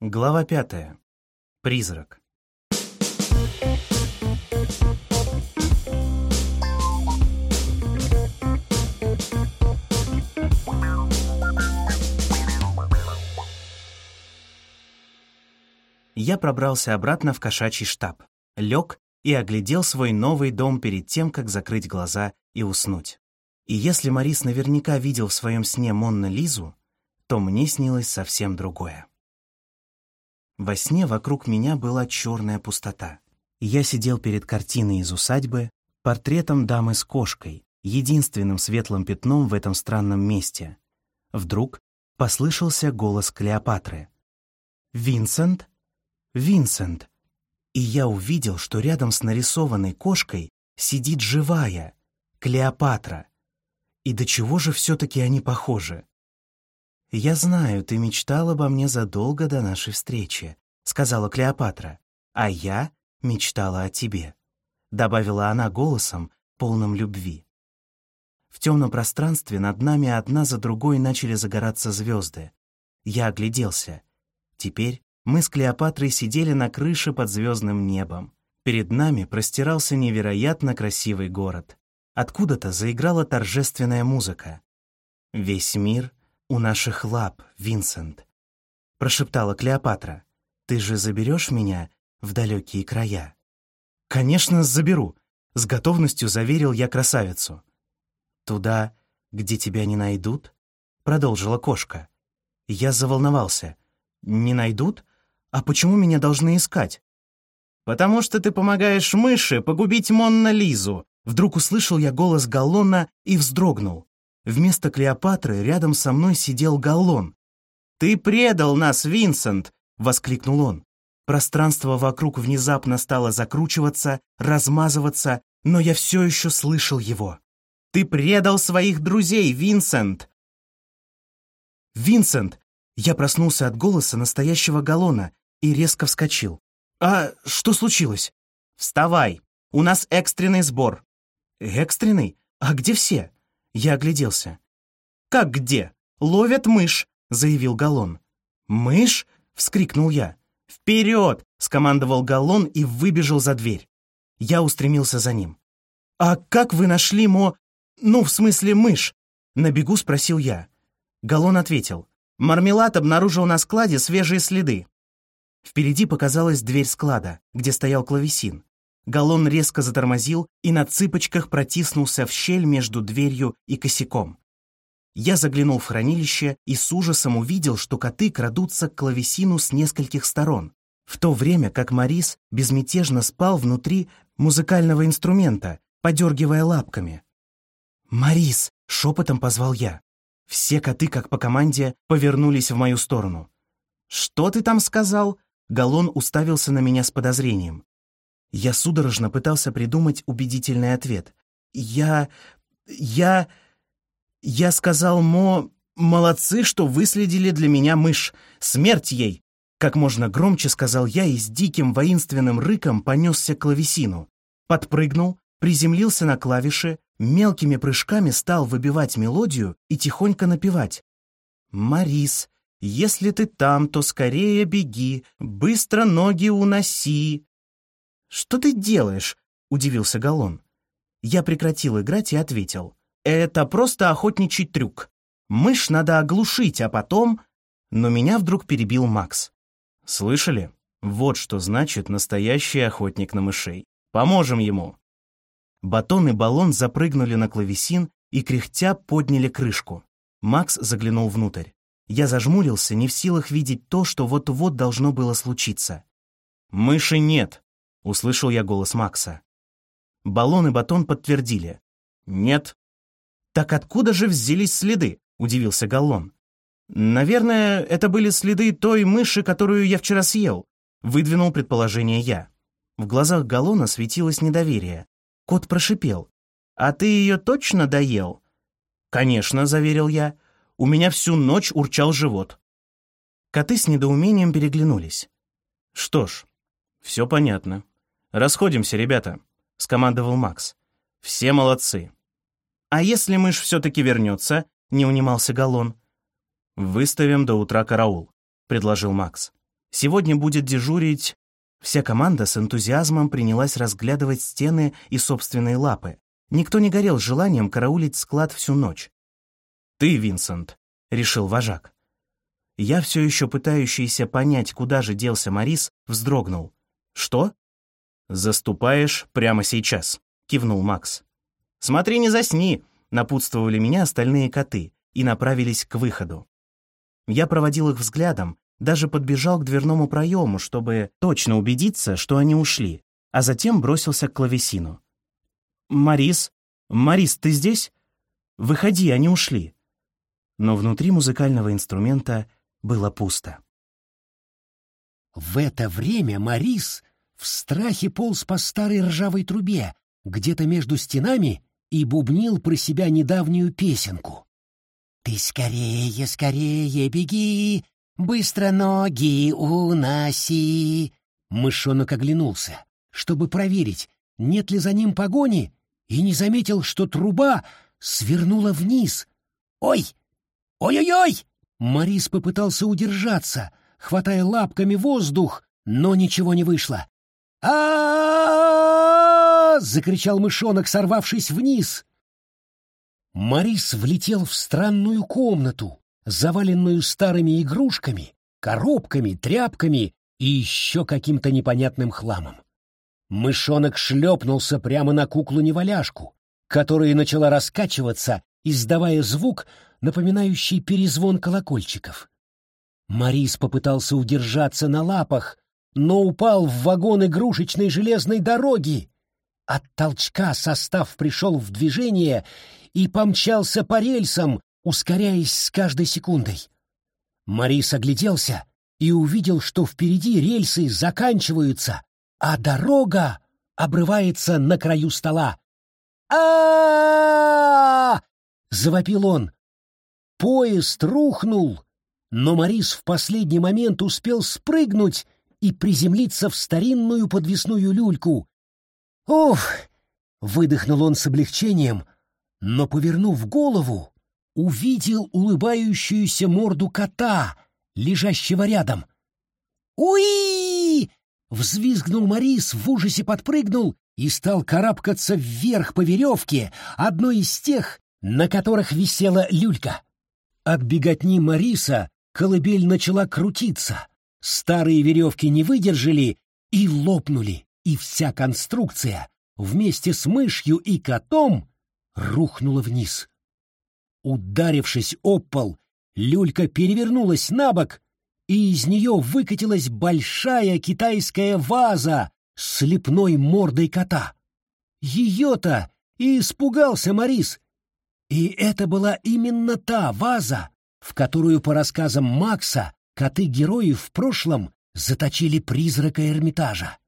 Глава пятая. Призрак. Я пробрался обратно в кошачий штаб, лег и оглядел свой новый дом перед тем, как закрыть глаза и уснуть. И если Марис наверняка видел в своем сне Монна Лизу, то мне снилось совсем другое. Во сне вокруг меня была черная пустота. Я сидел перед картиной из усадьбы, портретом дамы с кошкой, единственным светлым пятном в этом странном месте. Вдруг послышался голос Клеопатры. «Винсент? Винсент!» И я увидел, что рядом с нарисованной кошкой сидит живая, Клеопатра. И до чего же все-таки они похожи? «Я знаю, ты мечтал обо мне задолго до нашей встречи», — сказала Клеопатра. «А я мечтала о тебе», — добавила она голосом, полным любви. В темном пространстве над нами одна за другой начали загораться звезды. Я огляделся. Теперь мы с Клеопатрой сидели на крыше под звездным небом. Перед нами простирался невероятно красивый город. Откуда-то заиграла торжественная музыка. Весь мир — у наших лап, Винсент», — прошептала Клеопатра. «Ты же заберешь меня в далекие края?» «Конечно, заберу», — с готовностью заверил я красавицу. «Туда, где тебя не найдут?» — продолжила кошка. Я заволновался. «Не найдут? А почему меня должны искать?» «Потому что ты помогаешь мыши погубить Монна Лизу!» Вдруг услышал я голос Галлона и вздрогнул. Вместо Клеопатры рядом со мной сидел Галлон. «Ты предал нас, Винсент!» — воскликнул он. Пространство вокруг внезапно стало закручиваться, размазываться, но я все еще слышал его. «Ты предал своих друзей, Винсент!» «Винсент!» Я проснулся от голоса настоящего Галлона и резко вскочил. «А что случилось?» «Вставай! У нас экстренный сбор!» «Экстренный? А где все?» Я огляделся. «Как где? Ловят мышь!» — заявил Галлон. «Мышь?» — вскрикнул я. «Вперед!» — скомандовал Галлон и выбежал за дверь. Я устремился за ним. «А как вы нашли мо... Ну, в смысле, мышь?» На бегу спросил я. Галлон ответил. «Мармелад обнаружил на складе свежие следы». Впереди показалась дверь склада, где стоял клавесин. Галлон резко затормозил и на цыпочках протиснулся в щель между дверью и косяком. Я заглянул в хранилище и с ужасом увидел, что коты крадутся к клавесину с нескольких сторон, в то время как Марис безмятежно спал внутри музыкального инструмента, подергивая лапками. «Марис!» — шепотом позвал я. Все коты, как по команде, повернулись в мою сторону. «Что ты там сказал?» Галлон уставился на меня с подозрением. Я судорожно пытался придумать убедительный ответ. «Я... я... я сказал Мо... молодцы, что выследили для меня мышь. Смерть ей!» Как можно громче сказал я и с диким воинственным рыком понесся к клавесину. Подпрыгнул, приземлился на клавиши, мелкими прыжками стал выбивать мелодию и тихонько напевать. «Марис, если ты там, то скорее беги, быстро ноги уноси, «Что ты делаешь?» — удивился Галлон. Я прекратил играть и ответил. «Это просто охотничий трюк. Мышь надо оглушить, а потом...» Но меня вдруг перебил Макс. «Слышали? Вот что значит настоящий охотник на мышей. Поможем ему!» Батон и баллон запрыгнули на клавесин и, кряхтя, подняли крышку. Макс заглянул внутрь. Я зажмурился, не в силах видеть то, что вот-вот должно было случиться. «Мыши нет», Услышал я голос Макса. Баллон и батон подтвердили. «Нет». «Так откуда же взялись следы?» — удивился Галлон. «Наверное, это были следы той мыши, которую я вчера съел», — выдвинул предположение я. В глазах Галлона светилось недоверие. Кот прошипел. «А ты ее точно доел?» «Конечно», — заверил я. «У меня всю ночь урчал живот». Коты с недоумением переглянулись. «Что ж, все понятно. «Расходимся, ребята», — скомандовал Макс. «Все молодцы». «А если мышь все-таки вернется?» — не унимался Галлон. «Выставим до утра караул», — предложил Макс. Сегодня будет дежурить...» Вся команда с энтузиазмом принялась разглядывать стены и собственные лапы. Никто не горел желанием караулить склад всю ночь. «Ты, Винсент», — решил вожак. Я, все еще пытающийся понять, куда же делся Морис, вздрогнул. «Что?» «Заступаешь прямо сейчас», — кивнул Макс. «Смотри, не засни», — напутствовали меня остальные коты и направились к выходу. Я проводил их взглядом, даже подбежал к дверному проему, чтобы точно убедиться, что они ушли, а затем бросился к клавесину. «Марис? Марис, ты здесь? Выходи, они ушли». Но внутри музыкального инструмента было пусто. В это время Марис в страхе полз по старой ржавой трубе, где-то между стенами, и бубнил про себя недавнюю песенку. «Ты скорее, скорее беги, быстро ноги уноси!» Мышонок оглянулся, чтобы проверить, нет ли за ним погони, и не заметил, что труба свернула вниз. «Ой! Ой-ой-ой!» Марис попытался удержаться, хватая лапками воздух, но ничего не вышло а закричал мышонок, сорвавшись вниз. Морис влетел в странную комнату, заваленную старыми игрушками, коробками, тряпками и еще каким-то непонятным хламом. Мышонок шлепнулся прямо на куклу-неваляшку, которая начала раскачиваться, издавая звук, напоминающий перезвон колокольчиков. Морис попытался удержаться на лапах, но упал в вагон игрушечной железной дороги. От толчка состав пришел в движение и помчался по рельсам, ускоряясь с каждой секундой. Марис огляделся и увидел, что впереди рельсы заканчиваются, а дорога обрывается на краю стола. а завопил он. Поезд рухнул, но Марис в последний момент успел спрыгнуть и приземлиться в старинную подвесную люльку. «Уф!» — выдохнул он с облегчением, но, повернув голову, увидел улыбающуюся морду кота, лежащего рядом. «Уи!» — взвизгнул Морис, в ужасе подпрыгнул и стал карабкаться вверх по веревке, одной из тех, на которых висела люлька. От беготни Мариса колыбель начала крутиться — Старые веревки не выдержали и лопнули, и вся конструкция вместе с мышью и котом рухнула вниз. Ударившись об пол, люлька перевернулась на бок, и из нее выкатилась большая китайская ваза с лепной мордой кота. Ее-то и испугался Морис. И это была именно та ваза, в которую, по рассказам Макса, коты-герои в прошлом заточили призрака Эрмитажа.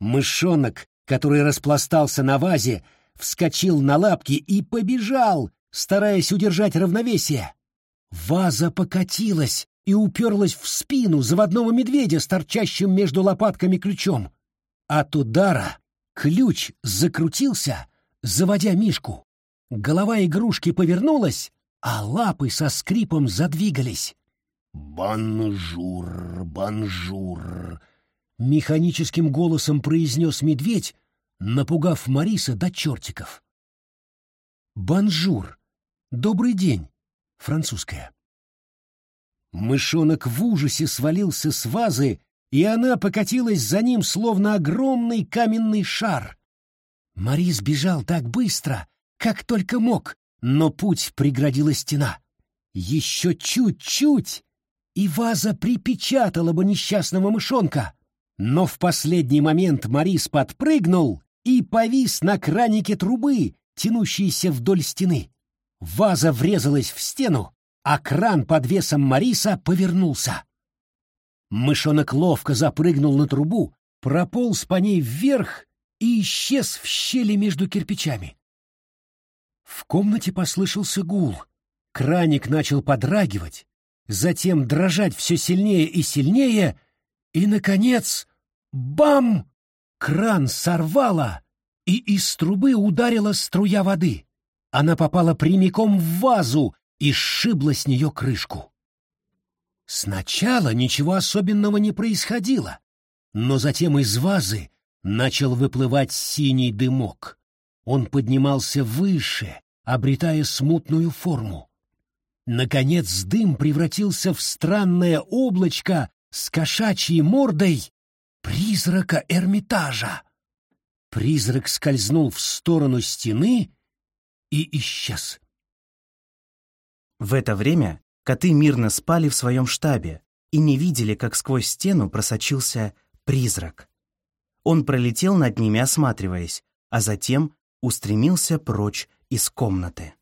Мышонок, который распластался на вазе, вскочил на лапки и побежал, стараясь удержать равновесие. Ваза покатилась и уперлась в спину заводного медведя с торчащим между лопатками ключом. От удара ключ закрутился, заводя Мишку. Голова игрушки повернулась, а лапы со скрипом задвигались. «Bonjour, bonjour!» — механическим голосом произнес медведь, напугав Мариса до чертиков. «Bonjour! Добрый день!» — французская. Мышонок в ужасе свалился с вазы, и она покатилась за ним, словно огромный каменный шар. Марис бежал так быстро, как только мог, но путь преградила стена. Еще чуть-чуть, и ваза припечатала бы несчастного мышонка. Но в последний момент Морис подпрыгнул и повис на кранике трубы, тянущейся вдоль стены. Ваза врезалась в стену, а кран под весом Мариса повернулся. Мышонок ловко запрыгнул на трубу, прополз по ней вверх и исчез в щели между кирпичами. В комнате послышался гул. Краник начал подрагивать, затем дрожать все сильнее и сильнее, и, наконец, бам! Кран сорвало, и из трубы ударила струя воды. Она попала прямиком в вазу и сшибла с нее крышку. Сначала ничего особенного не происходило, но затем из вазы начал выплывать синий дымок. Он поднимался выше, обретая смутную форму. Наконец дым превратился в странное облачко с кошачьей мордой призрака Эрмитажа. Призрак скользнул в сторону стены и исчез. В это время коты мирно спали в своем штабе и не видели, как сквозь стену просочился призрак. Он пролетел над ними, осматриваясь, а затем устремился прочь из комнаты.